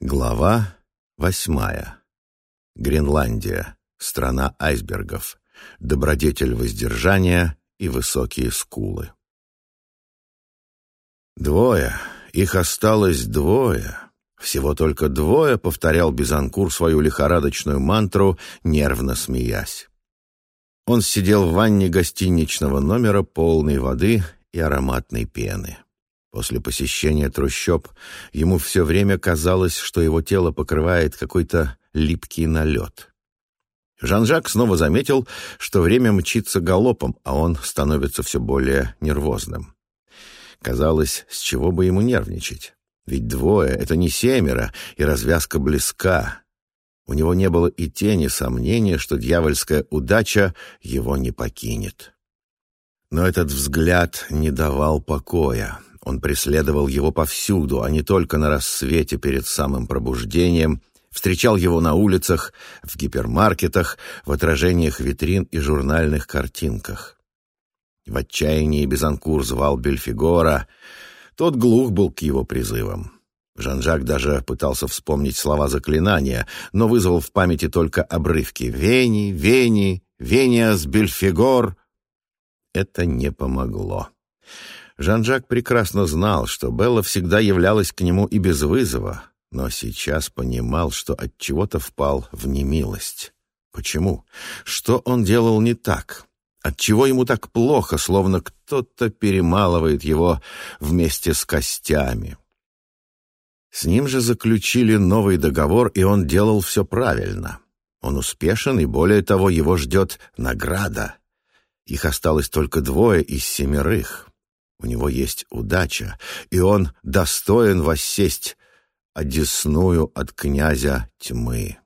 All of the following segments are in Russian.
Глава восьмая. Гренландия. Страна айсбергов. Добродетель воздержания и высокие скулы. Двое. Их осталось двое. Всего только двое, повторял Бизанкур свою лихорадочную мантру, нервно смеясь. Он сидел в ванне гостиничного номера, полной воды и ароматной пены. После посещения трущоб ему все время казалось, что его тело покрывает какой-то липкий налет. Жан-Жак снова заметил, что время мчится галопом, а он становится все более нервозным. Казалось, с чего бы ему нервничать? Ведь двое — это не семеро, и развязка близка. У него не было и тени сомнения, что дьявольская удача его не покинет. Но этот взгляд не давал покоя. Он преследовал его повсюду, а не только на рассвете перед самым пробуждением, встречал его на улицах, в гипермаркетах, в отражениях витрин и журнальных картинках. В отчаянии Безанкур звал Бельфигора. Тот глух был к его призывам. Жан-Жак даже пытался вспомнить слова заклинания, но вызвал в памяти только обрывки «Вени», «Вени», «Вениас», «Бельфигор». Это не помогло. Жан-Жак прекрасно знал, что Белла всегда являлась к нему и без вызова, но сейчас понимал, что от чего-то впал в немилость. Почему? Что он делал не так? Отчего ему так плохо, словно кто-то перемалывает его вместе с костями? С ним же заключили новый договор, и он делал все правильно. Он успешен, и более того, его ждет награда. Их осталось только двое из семерых. У него есть удача, и он достоин воссесть одесную от князя тьмы.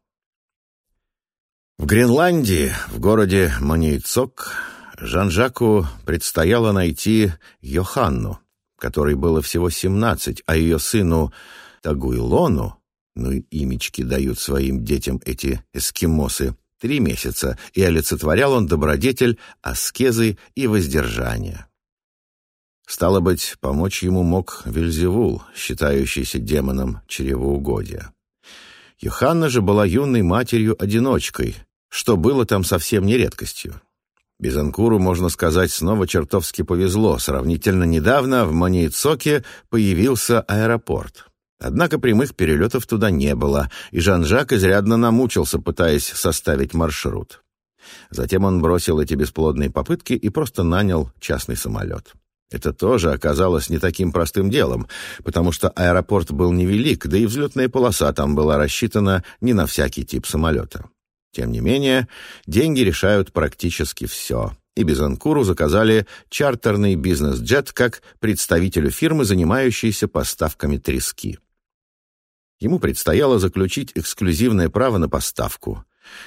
В Гренландии, в городе Манейцок, Жан-Жаку предстояло найти Йоханну, которой было всего семнадцать, а ее сыну Тагуйлону, ну и имечки дают своим детям эти эскимосы, три месяца, и олицетворял он добродетель, аскезы и воздержание. Стало быть, помочь ему мог Вельзевул, считающийся демоном чревоугодия. Йоханна же была юной матерью-одиночкой, что было там совсем не редкостью. Безанкуру, можно сказать, снова чертовски повезло. Сравнительно недавно в Манейцоке появился аэропорт. Однако прямых перелетов туда не было, и Жан-Жак изрядно намучился, пытаясь составить маршрут. Затем он бросил эти бесплодные попытки и просто нанял частный самолет. Это тоже оказалось не таким простым делом, потому что аэропорт был невелик, да и взлетная полоса там была рассчитана не на всякий тип самолета. Тем не менее, деньги решают практически все. И Безанкуру заказали чартерный бизнес-джет как представителю фирмы, занимающейся поставками трески. Ему предстояло заключить эксклюзивное право на поставку.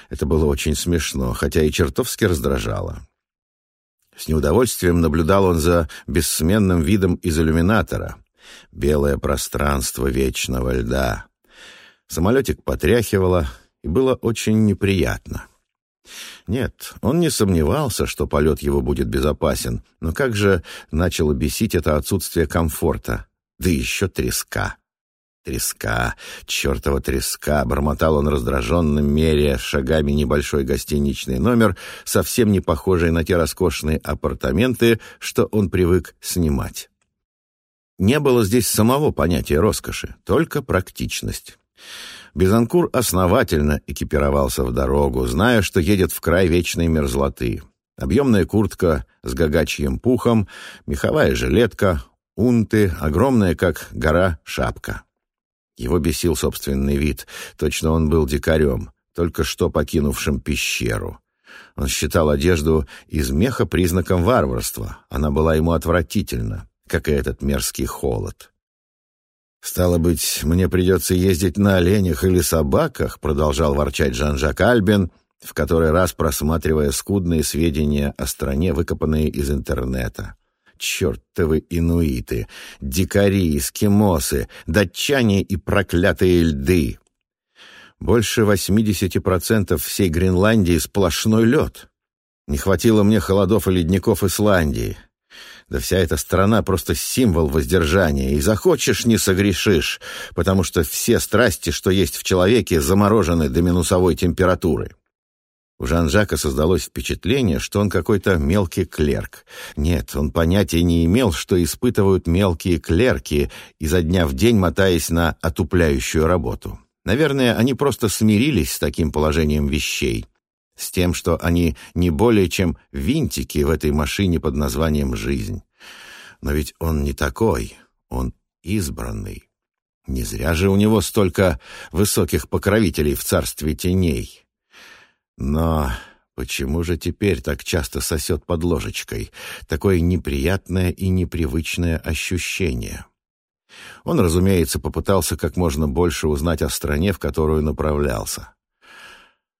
Это было очень смешно, хотя и чертовски раздражало. С неудовольствием наблюдал он за бессменным видом из иллюминатора. Белое пространство вечного льда. Самолетик потряхивало, и было очень неприятно. Нет, он не сомневался, что полет его будет безопасен, но как же начало бесить это отсутствие комфорта, да еще треска. Треска, чертова треска, бормотал он раздраженным, меря шагами небольшой гостиничный номер, совсем не похожий на те роскошные апартаменты, что он привык снимать. Не было здесь самого понятия роскоши, только практичность. Безанкур основательно экипировался в дорогу, зная, что едет в край вечной мерзлоты. Объемная куртка с гагачьим пухом, меховая жилетка, унты, огромная, как гора, шапка. Его бесил собственный вид. Точно он был дикарем, только что покинувшим пещеру. Он считал одежду из меха признаком варварства. Она была ему отвратительна, как и этот мерзкий холод. «Стало быть, мне придется ездить на оленях или собаках», продолжал ворчать Жан-Жак Альбин, в который раз просматривая скудные сведения о стране, выкопанные из интернета чертовы инуиты, дикари, эскимосы, датчане и проклятые льды. Больше 80% всей Гренландии сплошной лед. Не хватило мне холодов и ледников Исландии. Да вся эта страна просто символ воздержания, и захочешь — не согрешишь, потому что все страсти, что есть в человеке, заморожены до минусовой температуры. У Жан-Жака создалось впечатление, что он какой-то мелкий клерк. Нет, он понятия не имел, что испытывают мелкие клерки, изо дня в день мотаясь на отупляющую работу. Наверное, они просто смирились с таким положением вещей с тем, что они не более чем винтики в этой машине под названием «жизнь». Но ведь он не такой, он избранный. Не зря же у него столько высоких покровителей в царстве теней. Но почему же теперь так часто сосет под ложечкой? Такое неприятное и непривычное ощущение. Он, разумеется, попытался как можно больше узнать о стране, в которую направлялся.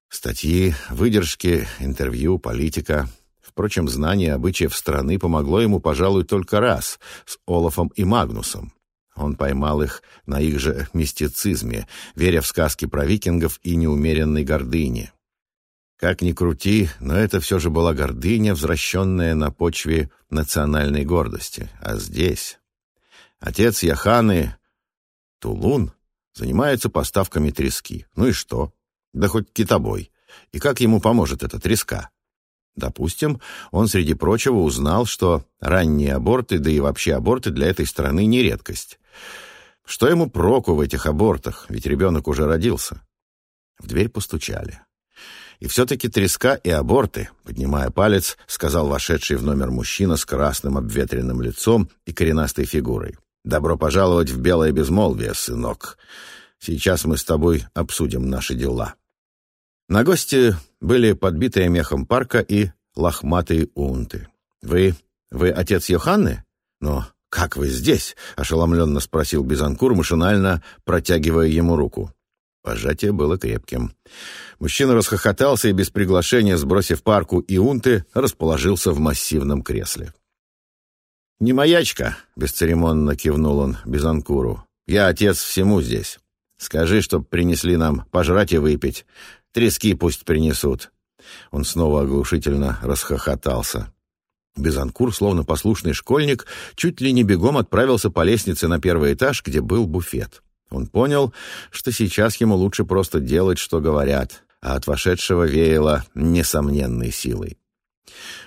Статьи, выдержки, интервью, политика. Впрочем, знание обычаев страны помогло ему, пожалуй, только раз с Олафом и Магнусом. Он поймал их на их же мистицизме, веря в сказки про викингов и неумеренной гордыне. Как ни крути, но это все же была гордыня, возвращенная на почве национальной гордости. А здесь... Отец Яханы, Тулун, занимается поставками трески. Ну и что? Да хоть китобой. И как ему поможет эта треска? Допустим, он, среди прочего, узнал, что ранние аборты, да и вообще аборты для этой страны не редкость. Что ему проку в этих абортах, ведь ребенок уже родился? В дверь постучали. И все-таки треска и аборты, поднимая палец, сказал вошедший в номер мужчина с красным обветренным лицом и коренастой фигурой. «Добро пожаловать в белое безмолвие, сынок. Сейчас мы с тобой обсудим наши дела». На гости были подбитые мехом парка и лохматые унты. «Вы... вы отец Йоханны? Но как вы здесь?» — ошеломленно спросил Бизанкур, машинально протягивая ему руку. Пожатие было крепким. Мужчина расхохотался и без приглашения, сбросив парку и унты, расположился в массивном кресле. «Не маячка», — бесцеремонно кивнул он Бизанкуру. «Я отец всему здесь. Скажи, чтоб принесли нам пожрать и выпить. Трески пусть принесут». Он снова оглушительно расхохотался. Безанкур, словно послушный школьник, чуть ли не бегом отправился по лестнице на первый этаж, где был буфет. Он понял, что сейчас ему лучше просто делать, что говорят, а от вошедшего веяло несомненной силой.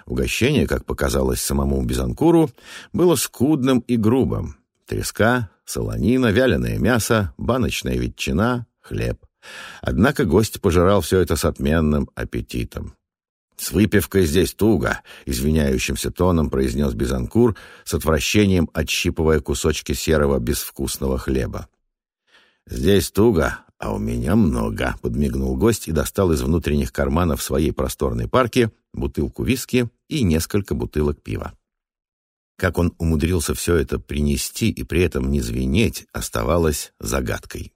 Угощение, как показалось самому Безанкуру, было скудным и грубым. Треска, солонина, вяленое мясо, баночная ветчина, хлеб. Однако гость пожирал все это с отменным аппетитом. «С выпивкой здесь туго», — извиняющимся тоном произнес Бизанкур, с отвращением отщипывая кусочки серого безвкусного хлеба. «Здесь туго, а у меня много», — подмигнул гость и достал из внутренних карманов своей просторной парки бутылку виски и несколько бутылок пива. Как он умудрился все это принести и при этом не звенеть, оставалось загадкой.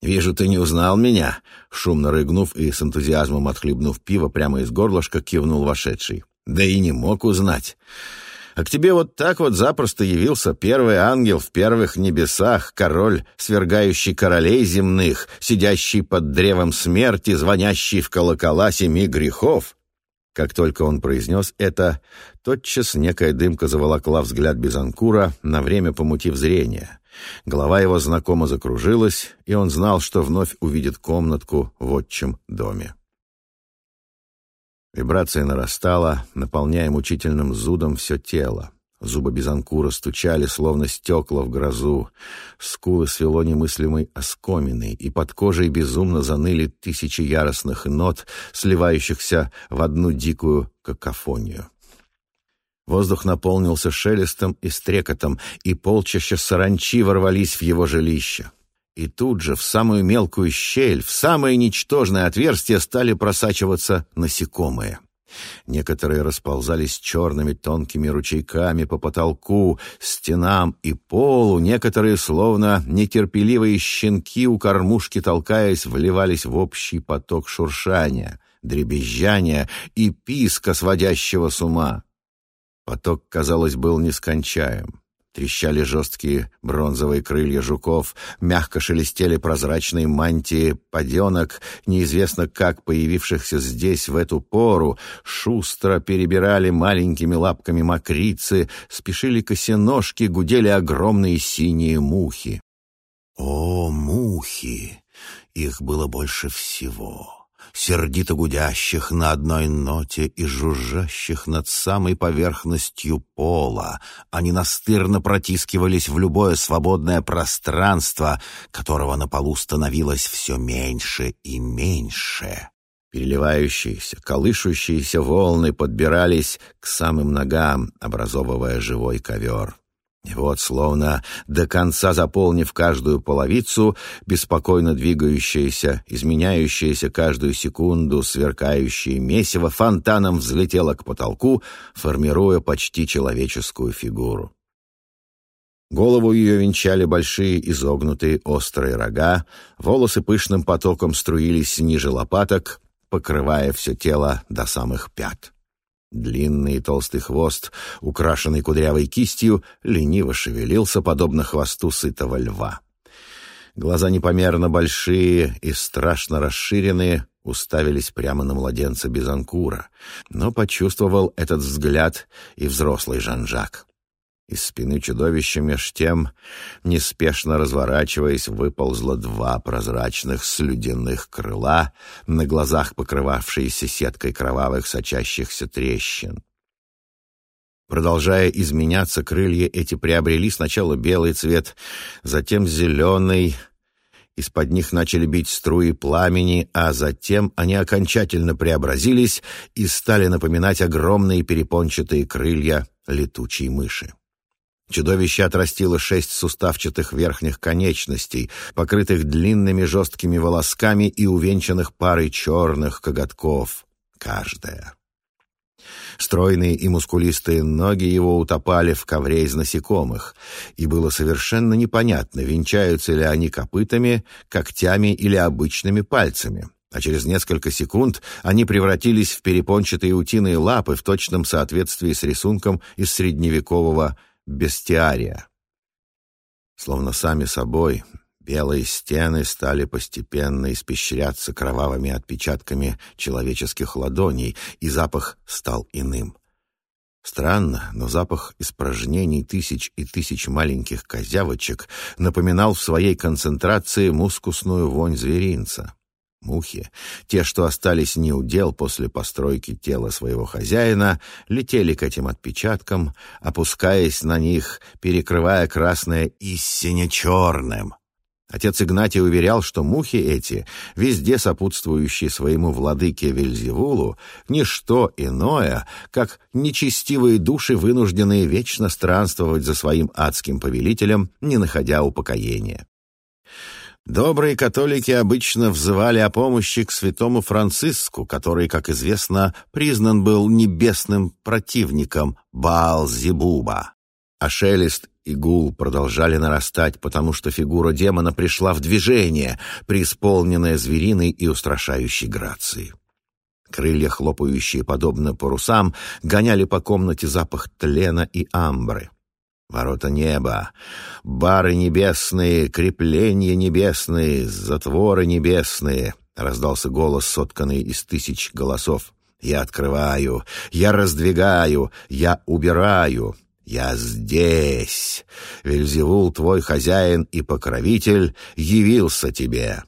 «Вижу, ты не узнал меня!» Шумно рыгнув и с энтузиазмом отхлебнув пиво прямо из горлышка, кивнул вошедший. «Да и не мог узнать. А к тебе вот так вот запросто явился первый ангел в первых небесах, король, свергающий королей земных, сидящий под древом смерти, звонящий в колокола семи грехов». Как только он произнес это, тотчас некая дымка заволокла взгляд Безанкура, на время помутив зрение. Голова его знакомо закружилась, и он знал, что вновь увидит комнатку в отчим доме. Вибрация нарастала, наполняя мучительным зудом все тело. Зубы Бизанкура стучали, словно стекла в грозу. Скулы свело немыслимой оскоминой, и под кожей безумно заныли тысячи яростных нот, сливающихся в одну дикую какофонию. Воздух наполнился шелестом и стрекотом, и полчища саранчи ворвались в его жилище. И тут же в самую мелкую щель, в самое ничтожное отверстие стали просачиваться насекомые. Некоторые расползались черными тонкими ручейками по потолку, стенам и полу, некоторые, словно нетерпеливые щенки у кормушки толкаясь, вливались в общий поток шуршания, дребезжания и писка, сводящего с ума. Поток, казалось, был нескончаем. Трещали жесткие бронзовые крылья жуков, мягко шелестели прозрачные мантии поденок, неизвестно как появившихся здесь в эту пору, шустро перебирали маленькими лапками мокрицы, спешили косеножки, гудели огромные синие мухи. О, мухи! Их было больше всего сердито гудящих на одной ноте и жужжащих над самой поверхностью пола. Они настырно протискивались в любое свободное пространство, которого на полу становилось все меньше и меньше. Переливающиеся, колышущиеся волны подбирались к самым ногам, образовывая живой ковер. И вот, словно до конца заполнив каждую половицу, беспокойно двигающееся, изменяющееся каждую секунду, сверкающее месиво фонтаном взлетело к потолку, формируя почти человеческую фигуру. Голову ее венчали большие изогнутые острые рога, волосы пышным потоком струились ниже лопаток, покрывая все тело до самых пят. Длинный и толстый хвост, украшенный кудрявой кистью, лениво шевелился, подобно хвосту сытого льва. Глаза непомерно большие и страшно расширенные уставились прямо на младенца Безанкура, но почувствовал этот взгляд и взрослый Жан-Жак. Из спины чудовища меж тем, неспешно разворачиваясь, выползло два прозрачных слюдяных крыла, на глазах покрывавшиеся сеткой кровавых сочащихся трещин. Продолжая изменяться, крылья эти приобрели сначала белый цвет, затем зеленый, из-под них начали бить струи пламени, а затем они окончательно преобразились и стали напоминать огромные перепончатые крылья летучей мыши. Чудовище отрастило шесть суставчатых верхних конечностей, покрытых длинными жесткими волосками и увенчанных парой черных коготков. Каждая. Стройные и мускулистые ноги его утопали в ковре из насекомых, и было совершенно непонятно, венчаются ли они копытами, когтями или обычными пальцами. А через несколько секунд они превратились в перепончатые утиные лапы в точном соответствии с рисунком из средневекового бестиария. Словно сами собой, белые стены стали постепенно испещряться кровавыми отпечатками человеческих ладоней, и запах стал иным. Странно, но запах испражнений тысяч и тысяч маленьких козявочек напоминал в своей концентрации мускусную вонь зверинца. Мухи, те, что остались неудел после постройки тела своего хозяина, летели к этим отпечаткам, опускаясь на них, перекрывая красное истине черным. Отец Игнатий уверял, что мухи эти, везде сопутствующие своему владыке Вельзевулу, не что иное, как нечестивые души, вынужденные вечно странствовать за своим адским повелителем, не находя упокоения. Добрые католики обычно взывали о помощи к святому Франциску, который, как известно, признан был небесным противником Баал-Зебуба. А шелест и гул продолжали нарастать, потому что фигура демона пришла в движение, преисполненная звериной и устрашающей грацией. Крылья, хлопающие подобно парусам, гоняли по комнате запах тлена и амбры. Ворота неба, бары небесные, крепления небесные, затворы небесные, раздался голос, сотканный из тысяч голосов. Я открываю, я раздвигаю, я убираю, я здесь. Вельзевул, твой хозяин и покровитель, явился тебе.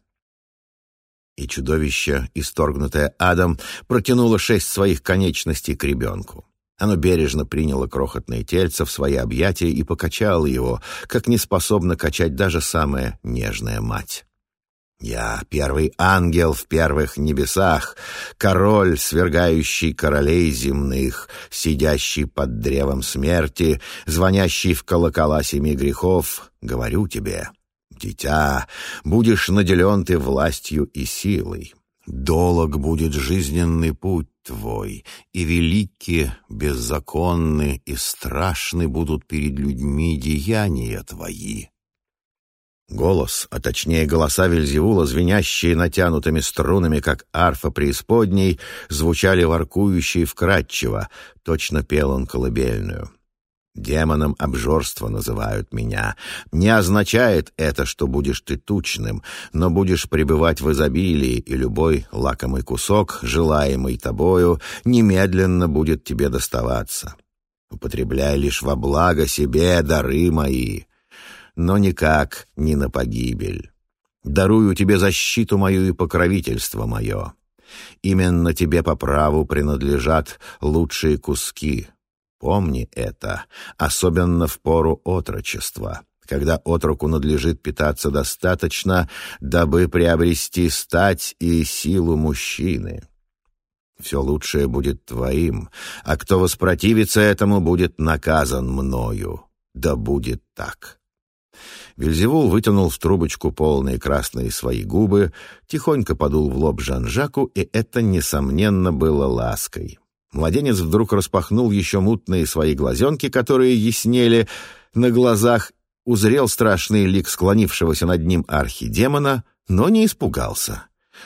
И чудовище, исторгнутое адом, протянуло шесть своих конечностей к ребенку. Оно бережно приняло крохотное тельце в свои объятия и покачало его, как не способна качать даже самая нежная мать. Я первый ангел в первых небесах, король, свергающий королей земных, сидящий под древом смерти, звонящий в колокола семи грехов, говорю тебе, дитя, будешь наделен ты властью и силой. Долог будет жизненный путь твой, и великие, беззаконны и страшны будут перед людьми деяния твои. Голос, а точнее голоса Вельзевула, звенящие натянутыми струнами, как арфа преисподней, звучали воркующие вкрадчиво, точно пел он колыбельную. Демоном обжорства называют меня. Не означает это, что будешь ты тучным, но будешь пребывать в изобилии, и любой лакомый кусок, желаемый тобою, немедленно будет тебе доставаться. Употребляй лишь во благо себе дары мои, но никак не на погибель. Дарую тебе защиту мою и покровительство мое. Именно тебе по праву принадлежат лучшие куски, Помни это, особенно в пору отрочества, когда отроку надлежит питаться достаточно, дабы приобрести стать и силу мужчины. Все лучшее будет твоим, а кто воспротивится этому, будет наказан мною. Да будет так. Вильзевул вытянул в трубочку полные красные свои губы, тихонько подул в лоб Жан-Жаку, и это, несомненно, было лаской. Младенец вдруг распахнул еще мутные свои глазенки, которые яснели на глазах, узрел страшный лик склонившегося над ним архидемона, но не испугался.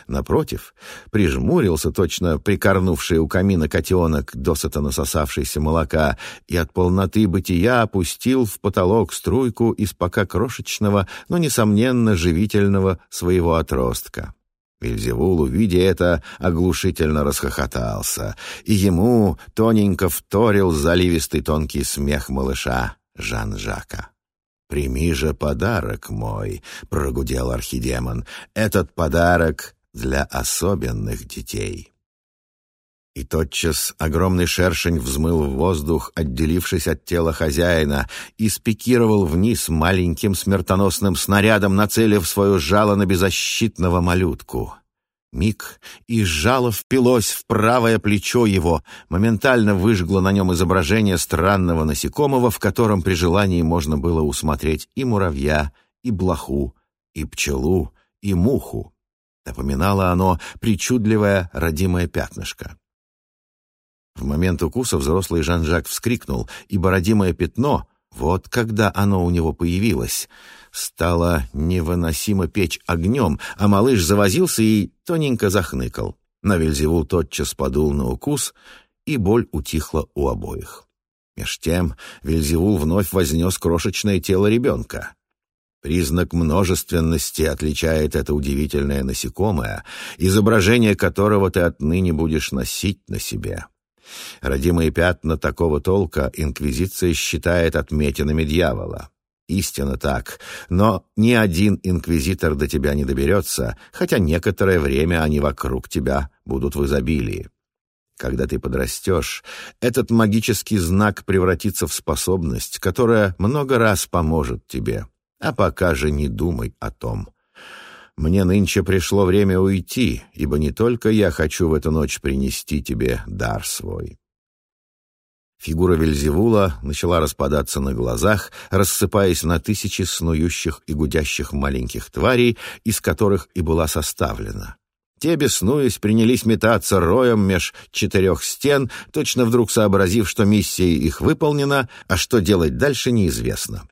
Напротив, прижмурился точно прикорнувший у камина котенок, досыта насосавшийся молока, и от полноты бытия опустил в потолок струйку из пока крошечного, но, несомненно, живительного своего отростка. Вильзевул, увидя это, оглушительно расхохотался, и ему тоненько вторил заливистый тонкий смех малыша Жан-Жака. «Прими же подарок мой», — прогудел архидемон, — «этот подарок для особенных детей». И тотчас огромный шершень взмыл в воздух, отделившись от тела хозяина, и спикировал вниз маленьким смертоносным снарядом, нацелив свое жало на беззащитного малютку. Миг, и жало впилось в правое плечо его, моментально выжгло на нем изображение странного насекомого, в котором при желании можно было усмотреть и муравья, и блоху, и пчелу, и муху. Напоминало оно причудливое родимое пятнышко. В момент укуса взрослый Жан-Жак вскрикнул, и бородимое пятно, вот когда оно у него появилось, стало невыносимо печь огнем, а малыш завозился и тоненько захныкал. На Вельзевул тотчас подул на укус, и боль утихла у обоих. Меж тем Вельзевул вновь вознес крошечное тело ребенка. Признак множественности отличает это удивительное насекомое, изображение которого ты отныне будешь носить на себе. Родимые пятна такого толка инквизиция считает отметинами дьявола. Истинно так, но ни один инквизитор до тебя не доберется, хотя некоторое время они вокруг тебя будут в изобилии. Когда ты подрастешь, этот магический знак превратится в способность, которая много раз поможет тебе. А пока же не думай о том. Мне нынче пришло время уйти, ибо не только я хочу в эту ночь принести тебе дар свой». Фигура Вельзевула начала распадаться на глазах, рассыпаясь на тысячи снующих и гудящих маленьких тварей, из которых и была составлена. Те, беснуясь, принялись метаться роем меж четырех стен, точно вдруг сообразив, что миссия их выполнена, а что делать дальше неизвестно.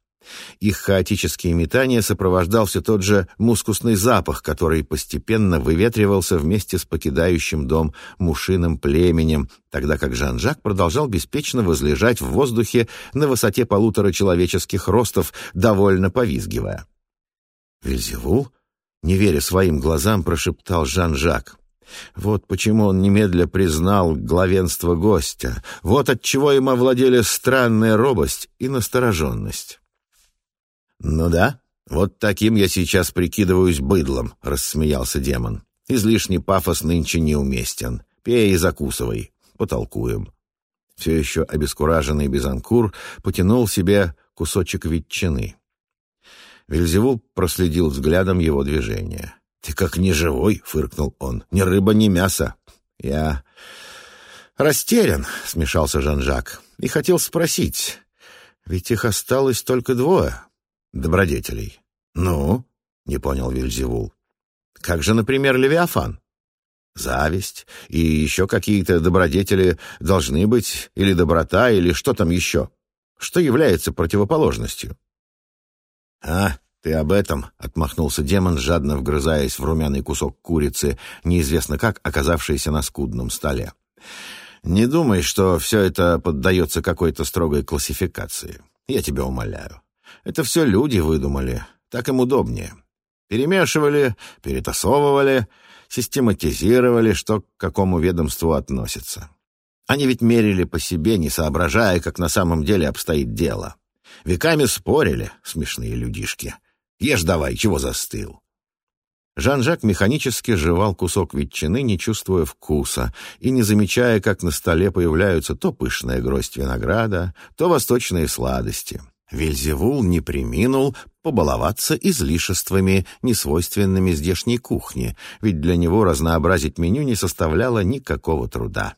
Их хаотические метания сопровождал все тот же мускусный запах, который постепенно выветривался вместе с покидающим дом мушиным племенем, тогда как Жан-Жак продолжал беспечно возлежать в воздухе на высоте полутора человеческих ростов, довольно повизгивая. «Вельзевул?» — не веря своим глазам, прошептал Жан-Жак. Вот почему он немедля признал главенство гостя. Вот отчего им овладели странная робость и настороженность. «Ну да, вот таким я сейчас прикидываюсь быдлом», — рассмеялся демон. «Излишний пафос нынче неуместен. Пей и закусывай. Потолкуем». Все еще обескураженный Безанкур потянул себе кусочек ветчины. Вельзевул проследил взглядом его движение. «Ты как неживой», — фыркнул он. «Ни рыба, ни мясо». «Я растерян», — смешался Жан-Жак, — «и хотел спросить, ведь их осталось только двое добродетелей. «Ну?» — не понял Вильзевул. «Как же, например, Левиафан?» «Зависть и еще какие-то добродетели должны быть, или доброта, или что там еще, что является противоположностью». «А, ты об этом?» — отмахнулся демон, жадно вгрызаясь в румяный кусок курицы, неизвестно как оказавшийся на скудном столе. Не думай, что все это поддается какой-то строгой классификации. Я тебя умоляю. Это все люди выдумали. Так им удобнее. Перемешивали, перетасовывали, систематизировали, что к какому ведомству относится. Они ведь мерили по себе, не соображая, как на самом деле обстоит дело. Веками спорили, смешные людишки. Ешь давай, чего застыл? Жан-Жак механически жевал кусок ветчины, не чувствуя вкуса, и не замечая, как на столе появляются то пышная гроздь винограда, то восточные сладости. Вельзевул не приминул побаловаться излишествами, несвойственными здешней кухне, ведь для него разнообразить меню не составляло никакого труда.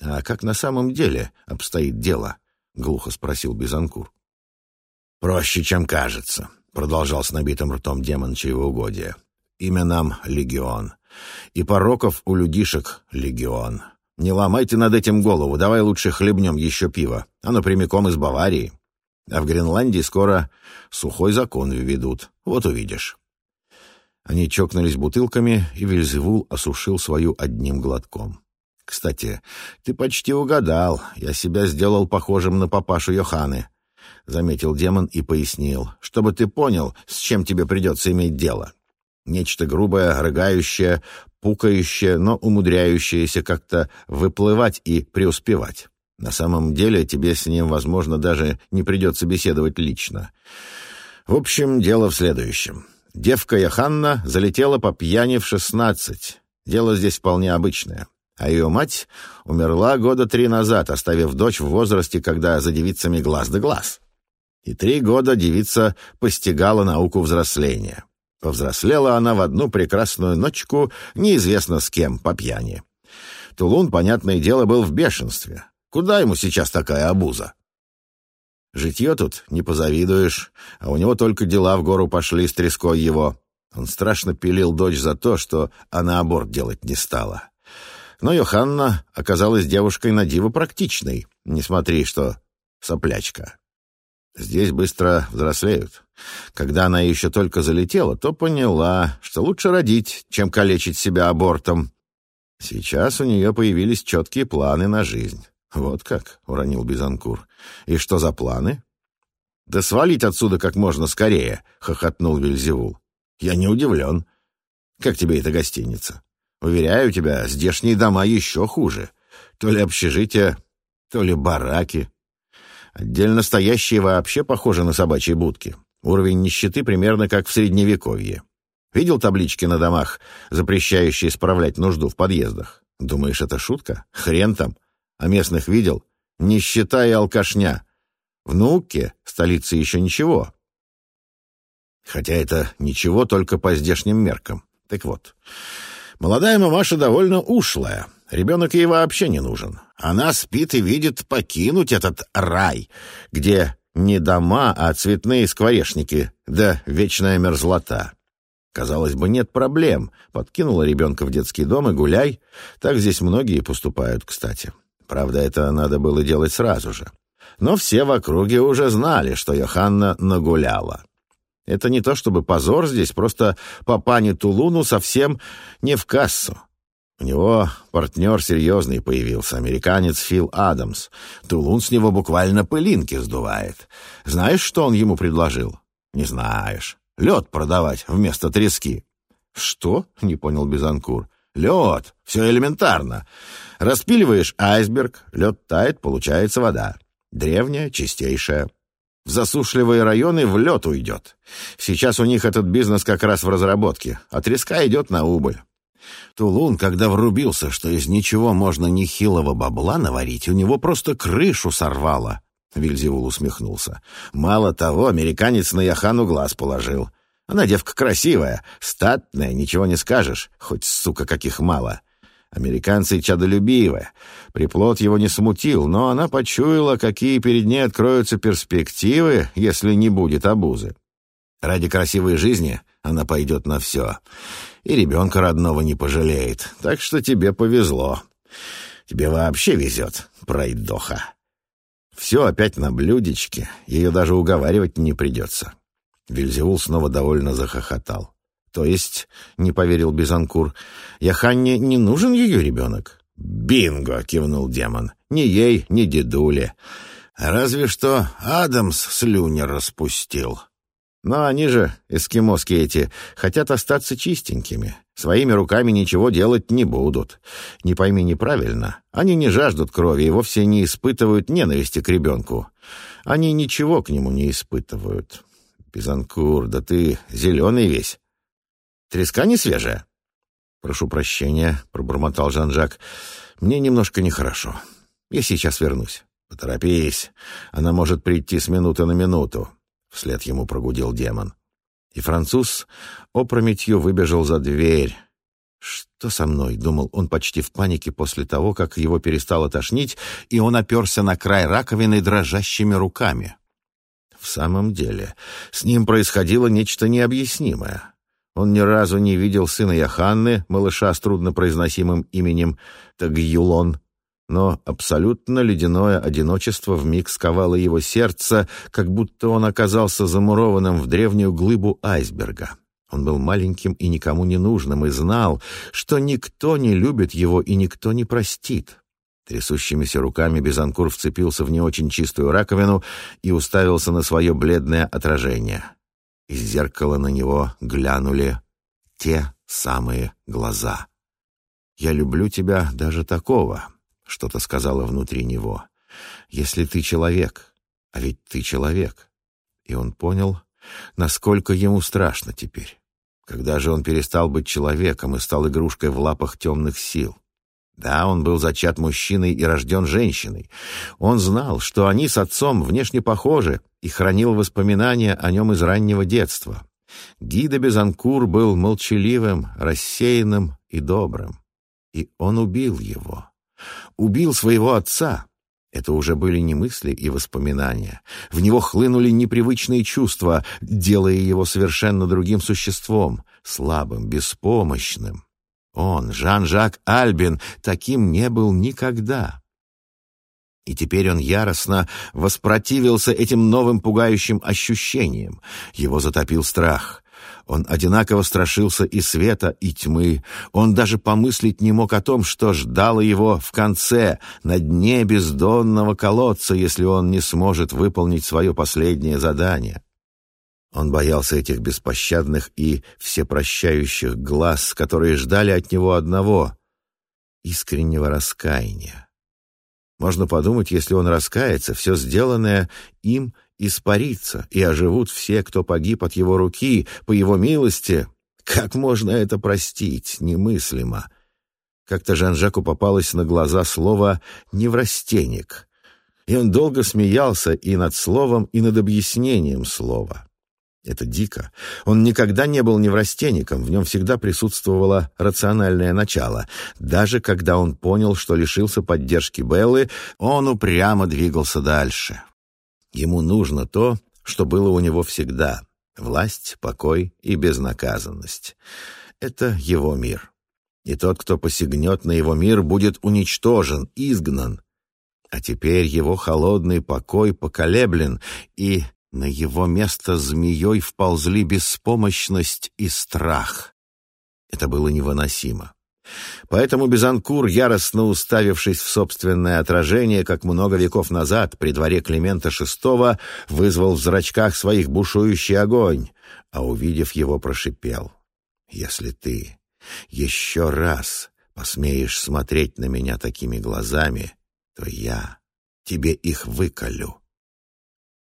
«А как на самом деле обстоит дело?» — глухо спросил Бизанкур. «Проще, чем кажется», — продолжал с набитым ртом демон чаевоугодия. «Имя нам — Легион. И пороков у людишек — Легион. Не ломайте над этим голову, давай лучше хлебнем еще пиво. Оно прямиком из Баварии. А в Гренландии скоро сухой закон введут. Вот увидишь». Они чокнулись бутылками, и Вильзевул осушил свою одним глотком. «Кстати, ты почти угадал. Я себя сделал похожим на папашу Йоханы», — заметил демон и пояснил, «чтобы ты понял, с чем тебе придется иметь дело. Нечто грубое, рыгающее, пукающее, но умудряющееся как-то выплывать и преуспевать. На самом деле тебе с ним, возможно, даже не придется беседовать лично. В общем, дело в следующем. Девка Яханна залетела по пьяни в шестнадцать. Дело здесь вполне обычное а ее мать умерла года три назад, оставив дочь в возрасте, когда за девицами глаз да глаз. И три года девица постигала науку взросления. Повзрослела она в одну прекрасную ночку, неизвестно с кем, по пьяни. Тулун, понятное дело, был в бешенстве. Куда ему сейчас такая обуза? Житье тут не позавидуешь, а у него только дела в гору пошли с треской его. Он страшно пилил дочь за то, что она аборт делать не стала. Но Йоханна оказалась девушкой на диво практичной. Не смотри, что соплячка. Здесь быстро взрослеют. Когда она еще только залетела, то поняла, что лучше родить, чем калечить себя абортом. Сейчас у нее появились четкие планы на жизнь. «Вот как», — уронил Бизанкур. «И что за планы?» «Да свалить отсюда как можно скорее», — хохотнул Вильзевул. «Я не удивлен. Как тебе эта гостиница?» Уверяю тебя, здешние дома еще хуже. То ли общежития, то ли бараки. Отдельно стоящие вообще похожи на собачьи будки. Уровень нищеты примерно как в Средневековье. Видел таблички на домах, запрещающие справлять нужду в подъездах? Думаешь, это шутка? Хрен там. А местных видел? Нищета и алкашня. В Нуке, столице, еще ничего. Хотя это ничего только по здешним меркам. Так вот, Молодая мамаша довольно ушлая. Ребенок ей вообще не нужен. Она спит и видит покинуть этот рай, где не дома, а цветные скворечники, да вечная мерзлота. Казалось бы, нет проблем. Подкинула ребенка в детский дом и гуляй. Так здесь многие поступают, кстати. Правда, это надо было делать сразу же. Но все в округе уже знали, что Йоханна нагуляла. Это не то чтобы позор здесь, просто папане Тулуну совсем не в кассу. У него партнер серьезный появился, американец Фил Адамс. Тулун с него буквально пылинки сдувает. Знаешь, что он ему предложил? Не знаешь. Лед продавать вместо трески. Что? Не понял Безанкур. Лед. Все элементарно. Распиливаешь айсберг, лед тает, получается вода. Древняя, чистейшая. В засушливые районы в лед уйдет. Сейчас у них этот бизнес как раз в разработке, а треска идет на убыль. Тулун, когда врубился, что из ничего можно нехилого бабла наварить, у него просто крышу сорвало. Вильзевул усмехнулся. Мало того, американец на Яхану глаз положил. Она девка красивая, статная, ничего не скажешь, хоть, сука, каких мало. Американцы чадолюбивы. Приплод его не смутил, но она почуяла, какие перед ней откроются перспективы, если не будет обузы. Ради красивой жизни она пойдет на все. И ребенка родного не пожалеет. Так что тебе повезло. Тебе вообще везет, пройдоха. Все опять на блюдечке, ее даже уговаривать не придется. Вильзеул снова довольно захохотал. То есть, не поверил Бизанкур, Яханне не нужен ее ребенок? «Бинго!» — кивнул демон. «Ни ей, ни дедуле. Разве что Адамс слюни распустил. Но они же, эскимоски эти, хотят остаться чистенькими. Своими руками ничего делать не будут. Не пойми неправильно. Они не жаждут крови и вовсе не испытывают ненависти к ребенку. Они ничего к нему не испытывают. Бизанкур, да ты зеленый весь. Треска не свежая? Прошу прощения, пробормотал Жан-Жак. Мне немножко нехорошо. Я сейчас вернусь. Поторопись. Она может прийти с минуты на минуту. Вслед ему прогудел демон. И француз опрометью выбежал за дверь. «Что со мной?» — думал он почти в панике после того, как его перестало тошнить, и он оперся на край раковины дрожащими руками. В самом деле, с ним происходило нечто необъяснимое. Он ни разу не видел сына Яханны, малыша с труднопроизносимым именем Тагюлон, но абсолютно ледяное одиночество вмиг сковало его сердце, как будто он оказался замурованным в древнюю глыбу айсберга. Он был маленьким и никому не нужным, и знал, что никто не любит его и никто не простит. Трясущимися руками Безанкур вцепился в не очень чистую раковину и уставился на свое бледное отражение. Из зеркала на него глянули те самые глаза. «Я люблю тебя даже такого», — что-то сказала внутри него. «Если ты человек, а ведь ты человек». И он понял, насколько ему страшно теперь. Когда же он перестал быть человеком и стал игрушкой в лапах темных сил? Да, он был зачат мужчиной и рожден женщиной. Он знал, что они с отцом внешне похожи, и хранил воспоминания о нем из раннего детства. Гида Безанкур был молчаливым, рассеянным и добрым. И он убил его. Убил своего отца, это уже были не мысли и воспоминания. В него хлынули непривычные чувства, делая его совершенно другим существом, слабым, беспомощным. Он, Жан-Жак Альбин, таким не был никогда. И теперь он яростно воспротивился этим новым пугающим ощущениям. Его затопил страх. Он одинаково страшился и света, и тьмы. Он даже помыслить не мог о том, что ждало его в конце, на дне бездонного колодца, если он не сможет выполнить свое последнее задание. Он боялся этих беспощадных и всепрощающих глаз, которые ждали от него одного — искреннего раскаяния. Можно подумать, если он раскается, все сделанное им — испарится, и оживут все, кто погиб от его руки, по его милости. Как можно это простить? Немыслимо. Как-то Жан-Жаку попалось на глаза слово «неврастенник», и он долго смеялся и над словом, и над объяснением слова. Это дико. Он никогда не был неврастенником, в нем всегда присутствовало рациональное начало. Даже когда он понял, что лишился поддержки Беллы, он упрямо двигался дальше. Ему нужно то, что было у него всегда — власть, покой и безнаказанность. Это его мир. И тот, кто посягнет на его мир, будет уничтожен, изгнан. А теперь его холодный покой поколеблен, и на его место змеей вползли беспомощность и страх. Это было невыносимо. Поэтому Безанкур, яростно уставившись в собственное отражение, как много веков назад при дворе Климента VI, вызвал в зрачках своих бушующий огонь, а, увидев его, прошипел. «Если ты еще раз посмеешь смотреть на меня такими глазами, то я тебе их выколю».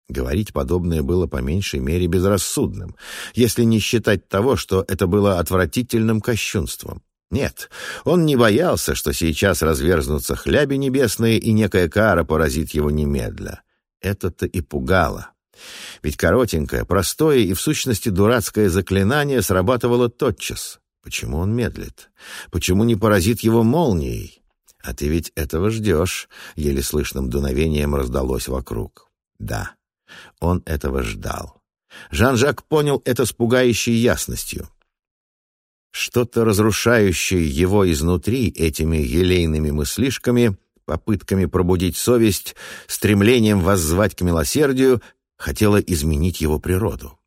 Говорить подобное было по меньшей мере безрассудным, если не считать того, что это было отвратительным кощунством. Нет, он не боялся, что сейчас разверзнутся хляби небесные, и некая кара поразит его немедля. Это-то и пугало. Ведь коротенькое, простое и в сущности дурацкое заклинание срабатывало тотчас. Почему он медлит? Почему не поразит его молнией? А ты ведь этого ждешь, — еле слышным дуновением раздалось вокруг. Да, он этого ждал. Жан-Жак понял это с пугающей ясностью. Что-то разрушающее его изнутри этими елейными мыслишками, попытками пробудить совесть, стремлением воззвать к милосердию, хотело изменить его природу.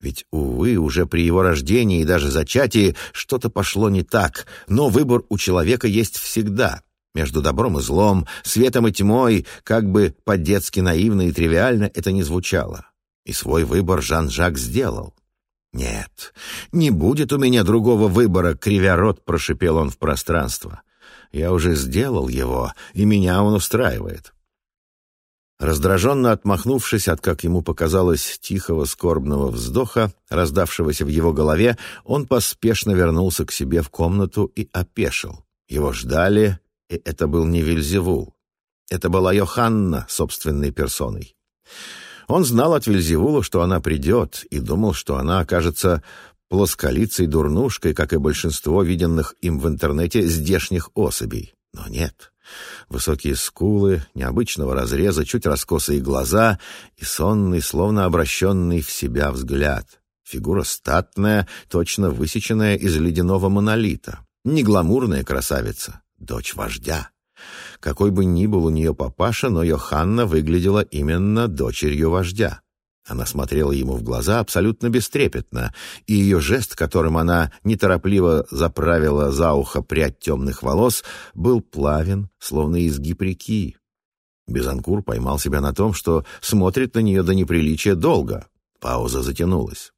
Ведь, увы, уже при его рождении и даже зачатии что-то пошло не так, но выбор у человека есть всегда. Между добром и злом, светом и тьмой, как бы по-детски наивно и тривиально это не звучало. И свой выбор Жан-Жак сделал. «Нет, не будет у меня другого выбора», — кривя рот, прошипел он в пространство. «Я уже сделал его, и меня он устраивает». Раздраженно отмахнувшись от, как ему показалось, тихого скорбного вздоха, раздавшегося в его голове, он поспешно вернулся к себе в комнату и опешил. Его ждали, и это был не Вильзевул. Это была Йоханна собственной персоной. Он знал от Вильзевула, что она придет, и думал, что она окажется плосколицей-дурнушкой, как и большинство виденных им в интернете здешних особей. Но нет. Высокие скулы, необычного разреза, чуть раскосые глаза и сонный, словно обращенный в себя взгляд. Фигура статная, точно высеченная из ледяного монолита. Не гламурная красавица, дочь вождя. Какой бы ни был у нее папаша, но Йоханна выглядела именно дочерью вождя. Она смотрела ему в глаза абсолютно бестрепетно, и ее жест, которым она неторопливо заправила за ухо прядь темных волос, был плавен, словно изгиб реки. Безанкур поймал себя на том, что смотрит на нее до неприличия долго. Пауза затянулась.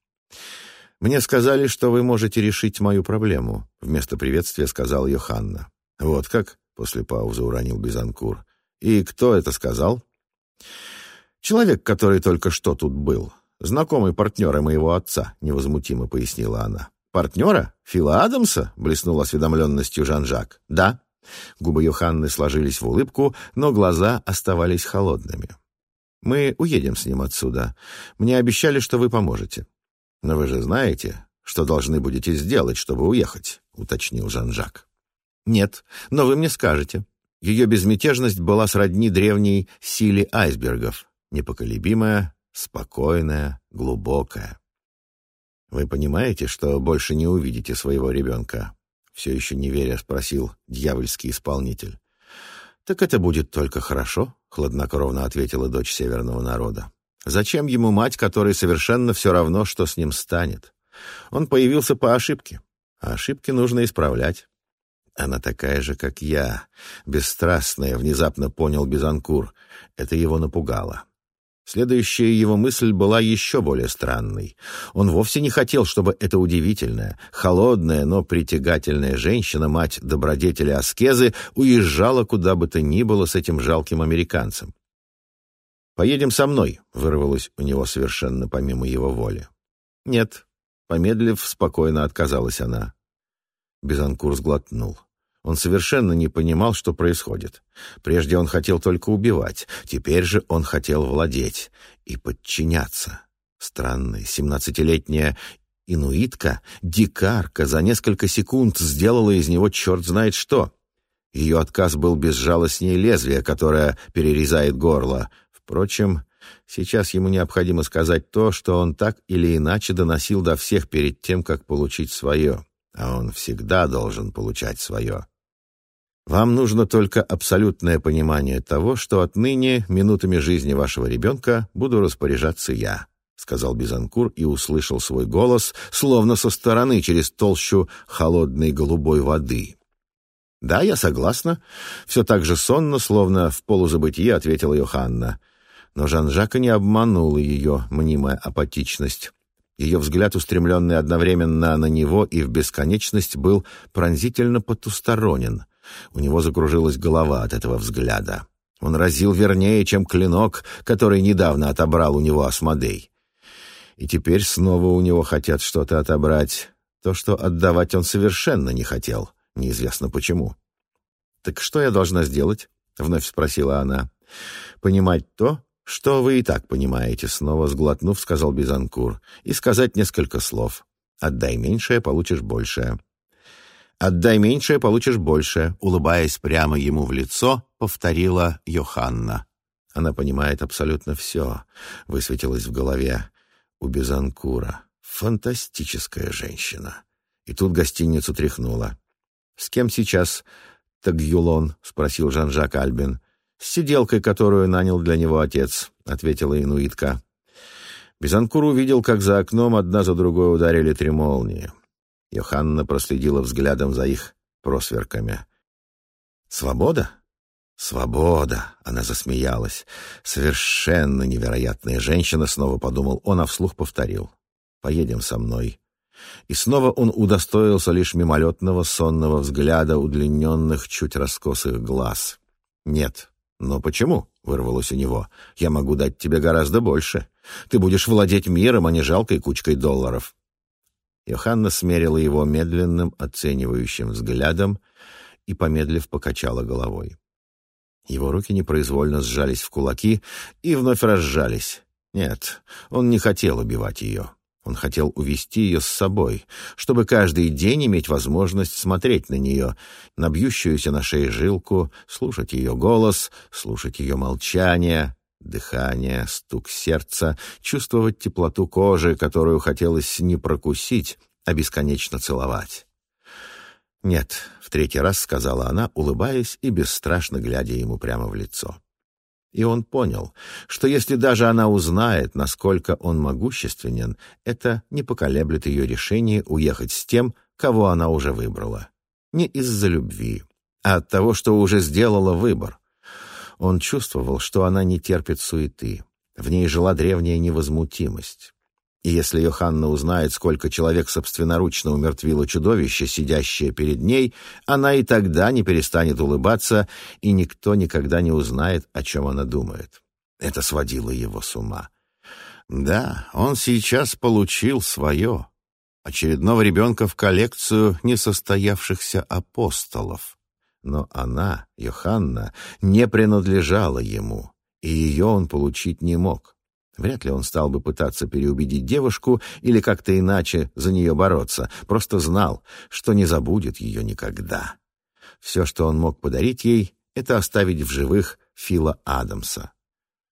«Мне сказали, что вы можете решить мою проблему», — вместо приветствия сказал Йоханна. «Вот как?» — после паузы уронил Безанкур. «И кто это сказал?» «Человек, который только что тут был. Знакомый партнера моего отца», — невозмутимо пояснила она. «Партнера? Фила Адамса?» — блеснул осведомленностью Жан-Жак. «Да». Губы Йоханны сложились в улыбку, но глаза оставались холодными. «Мы уедем с ним отсюда. Мне обещали, что вы поможете». «Но вы же знаете, что должны будете сделать, чтобы уехать», — уточнил Жан-Жак. «Нет, но вы мне скажете». Ее безмятежность была сродни древней силе айсбергов непоколебимая, спокойная, глубокая. «Вы понимаете, что больше не увидите своего ребенка?» Все еще не веря спросил дьявольский исполнитель. «Так это будет только хорошо», — хладнокровно ответила дочь северного народа. «Зачем ему мать, которой совершенно все равно, что с ним станет? Он появился по ошибке, а ошибки нужно исправлять». «Она такая же, как я, бесстрастная», — внезапно понял Бизанкур. Это его напугало. Следующая его мысль была еще более странной. Он вовсе не хотел, чтобы эта удивительная, холодная, но притягательная женщина, мать добродетели Аскезы, уезжала куда бы то ни было с этим жалким американцем. «Поедем со мной», — вырвалось у него совершенно помимо его воли. «Нет», — помедлив, спокойно отказалась она. Безанкур сглотнул. Он совершенно не понимал, что происходит. Прежде он хотел только убивать, теперь же он хотел владеть и подчиняться. Странная семнадцатилетняя инуитка, дикарка, за несколько секунд сделала из него черт знает что. Ее отказ был безжалостнее лезвия, которое перерезает горло. Впрочем, сейчас ему необходимо сказать то, что он так или иначе доносил до всех перед тем, как получить свое. А он всегда должен получать свое. Вам нужно только абсолютное понимание того, что отныне минутами жизни вашего ребенка буду распоряжаться я», — сказал Бизанкур и услышал свой голос, словно со стороны через толщу холодной голубой воды. «Да, я согласна». Все так же сонно, словно в полузабытии, ответила Йоханна. Но Жан-Жака не обманула ее мнимая апатичность. Ее взгляд, устремленный одновременно на него и в бесконечность, был пронзительно потусторонен — у него закружилась голова от этого взгляда. Он разил вернее, чем клинок, который недавно отобрал у него Асмодей. И теперь снова у него хотят что-то отобрать. То, что отдавать он совершенно не хотел, неизвестно почему. «Так что я должна сделать?» — вновь спросила она. «Понимать то, что вы и так понимаете», — снова сглотнув, сказал Бизанкур, «и сказать несколько слов. Отдай меньшее, получишь большее. «Отдай меньшее, получишь большее», — улыбаясь прямо ему в лицо, повторила Йоханна. Она понимает абсолютно все, высветилось в голове у Безанкура. Фантастическая женщина. И тут гостиницу тряхнула. «С кем сейчас Тагюлон?» — спросил Жан-Жак Альбин. «С сиделкой, которую нанял для него отец», — ответила инуитка. Безанкур увидел, как за окном одна за другой ударили три молнии. Йоханна проследила взглядом за их просверками. Свобода? Свобода, она засмеялась. Совершенно невероятная женщина, снова подумал он, а вслух повторил. Поедем со мной. И снова он удостоился лишь мимолетного сонного взгляда удлиненных, чуть раскосых глаз. «Нет. Но почему?» — вырвалось у него. «Я могу дать тебе гораздо больше. Ты будешь владеть миром, а не жалкой кучкой долларов». Йоханна смерила его медленным, оценивающим взглядом и, помедлив, покачала головой. Его руки непроизвольно сжались в кулаки и вновь разжались. Нет, он не хотел убивать ее. Он хотел увести ее с собой, чтобы каждый день иметь возможность смотреть на нее, на бьющуюся на шее жилку, слушать ее голос, слушать ее молчание, дыхание, стук сердца, чувствовать теплоту кожи, которую хотелось не прокусить, а бесконечно целовать. «Нет», — в третий раз сказала она, улыбаясь и бесстрашно глядя ему прямо в лицо. И он понял, что если даже она узнает, насколько он могущественен, это не поколеблет ее решение уехать с тем, кого она уже выбрала. Не из-за любви, а от того, что уже сделала выбор. Он чувствовал, что она не терпит суеты. В ней жила древняя невозмутимость. И если Йоханна узнает, сколько человек собственноручно умертвило чудовище, сидящее перед ней, она и тогда не перестанет улыбаться, и никто никогда не узнает, о чем она думает. Это сводило его с ума. Да, он сейчас получил свое. Очередного ребенка в коллекцию несостоявшихся апостолов. Но она, Йоханна, не принадлежала ему, и ее он получить не мог. Вряд ли он стал бы пытаться переубедить девушку или как-то иначе за нее бороться, просто знал, что не забудет ее никогда. Все, что он мог подарить ей, это оставить в живых Фила Адамса.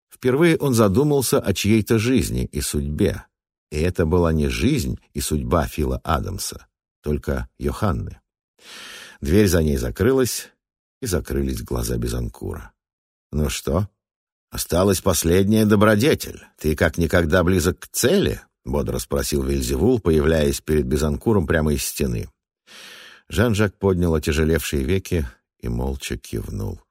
Впервые он задумался о чьей-то жизни и судьбе. И это была не жизнь и судьба Фила Адамса, только Йоханны. Дверь за ней закрылась, и закрылись глаза Безанкура. «Ну что?» «Осталась последняя добродетель. Ты как никогда близок к цели?» — бодро спросил Вильзевул, появляясь перед Безанкуром прямо из стены. Жан-Жак поднял отяжелевшие веки и молча кивнул.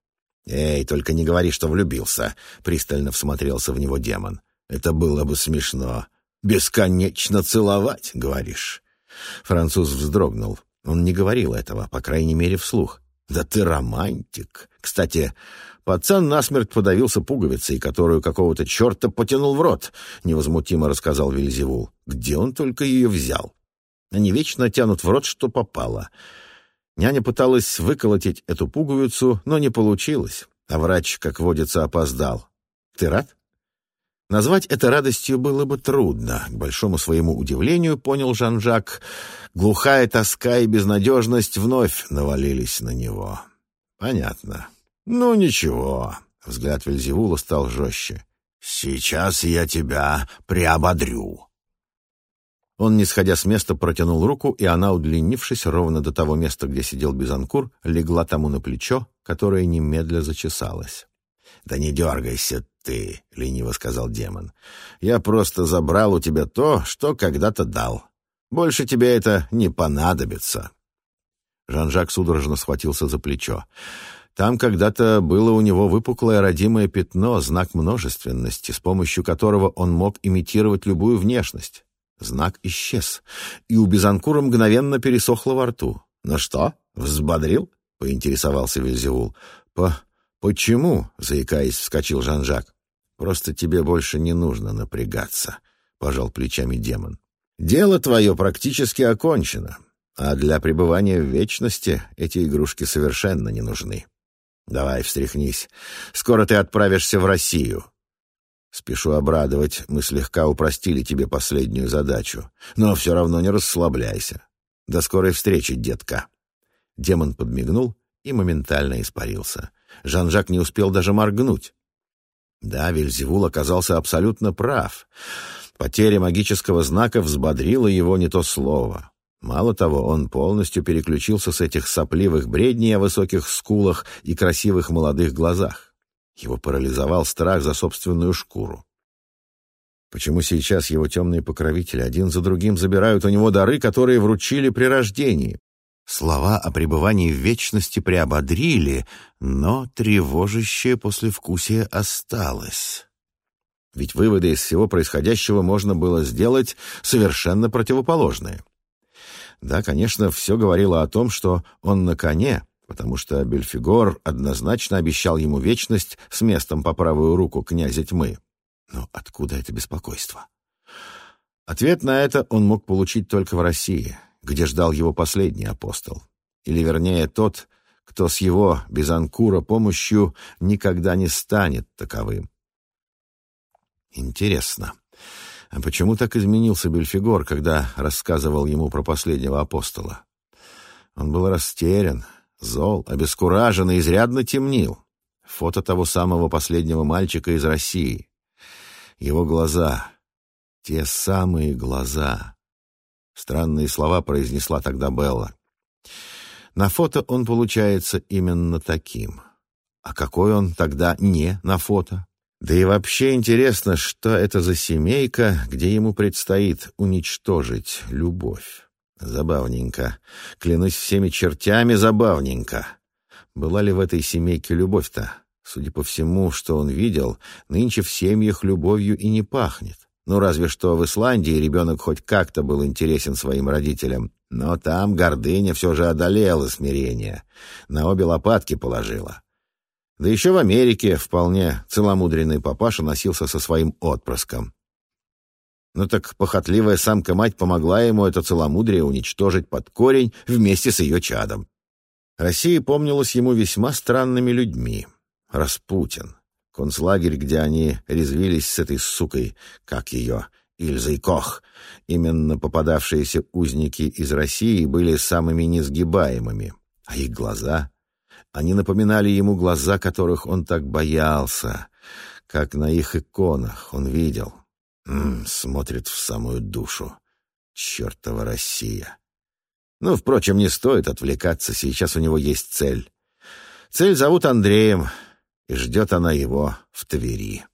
«Эй, только не говори, что влюбился!» — пристально всмотрелся в него демон. «Это было бы смешно. Бесконечно целовать, говоришь?» Француз вздрогнул. Он не говорил этого, по крайней мере, вслух. «Да ты романтик! Кстати, Пацан насмерть подавился пуговицей, которую какого-то черта потянул в рот, — невозмутимо рассказал Вильзевул. Где он только ее взял? Они вечно тянут в рот, что попало. Няня пыталась выколотить эту пуговицу, но не получилось, а врач, как водится, опоздал. Ты рад? Назвать это радостью было бы трудно. К большому своему удивлению, понял Жан-Жак, глухая тоска и безнадежность вновь навалились на него. Понятно. «Ну, ничего», — взгляд Вельзевула стал жестче. «Сейчас я тебя приободрю». Он, не сходя с места, протянул руку, и она, удлинившись ровно до того места, где сидел Бизанкур, легла тому на плечо, которое немедля зачесалось. «Да не дергайся ты», — лениво сказал демон. «Я просто забрал у тебя то, что когда-то дал. Больше тебе это не понадобится». Жан-Жак судорожно схватился за плечо. Там когда-то было у него выпуклое родимое пятно, знак множественности, с помощью которого он мог имитировать любую внешность. Знак исчез, и у Бизанкура мгновенно пересохло во рту. «Ну что, взбодрил?» — поинтересовался Вильзевул. «По... почему?» — заикаясь, вскочил Жан-Жак. «Просто тебе больше не нужно напрягаться», — пожал плечами демон. «Дело твое практически окончено, а для пребывания в вечности эти игрушки совершенно не нужны». Давай, встряхнись. Скоро ты отправишься в Россию. Спешу обрадовать, мы слегка упростили тебе последнюю задачу. Но все равно не расслабляйся. До скорой встречи, детка. Демон подмигнул и моментально испарился. Жан-Жак не успел даже моргнуть. Да, Вельзевул оказался абсолютно прав. Потеря магического знака взбодрила его не то слово. Мало того, он полностью переключился с этих сопливых бредней о высоких скулах и красивых молодых глазах. Его парализовал страх за собственную шкуру. Почему сейчас его темные покровители один за другим забирают у него дары, которые вручили при рождении? Слова о пребывании в вечности приободрили, но тревожащее послевкусие осталось. Ведь выводы из всего происходящего можно было сделать совершенно противоположные. Да, конечно, все говорило о том, что он на коне, потому что Бельфигор однозначно обещал ему вечность с местом по правую руку князя тьмы. Но откуда это беспокойство? Ответ на это он мог получить только в России — где ждал его последний апостол. Или, вернее, тот, кто с его, Безанкура, помощью никогда не станет таковым. Интересно, а почему так изменился Бельфигор, когда рассказывал ему про последнего апостола? Он был растерян, зол, обескуражен и изрядно темнил. Фото того самого последнего мальчика из России. Его глаза, те самые глаза — Странные слова произнесла тогда Белла. На фото он получается именно таким. А какой он тогда не на фото? Да и вообще интересно, что это за семейка, где ему предстоит уничтожить любовь. Забавненько. Клянусь всеми чертями, забавненько. Была ли в этой семейке любовь-то? Судя по всему, что он видел, нынче в семьях любовью и не пахнет. Ну, разве что в Исландии ребенок хоть как-то был интересен своим родителям. Но там гордыня все же одолела смирение. На обе лопатки положила. Да еще в Америке вполне целомудренный папаша носился со своим отпрыском. Ну так похотливая самка-мать помогла ему это целомудрие уничтожить под корень вместе с ее чадом. Россия помнилась ему весьма странными людьми. Распутин, Концлагерь, где они резвились с этой сукой, как ее, Ильзой Кох. Именно попадавшиеся узники из России были самыми несгибаемыми. А их глаза... Они напоминали ему глаза, которых он так боялся, как на их иконах он видел. М -м, смотрит в самую душу. Чертова Россия. Ну, впрочем, не стоит отвлекаться, сейчас у него есть цель. Цель зовут Андреем, и ждет она его в Твери.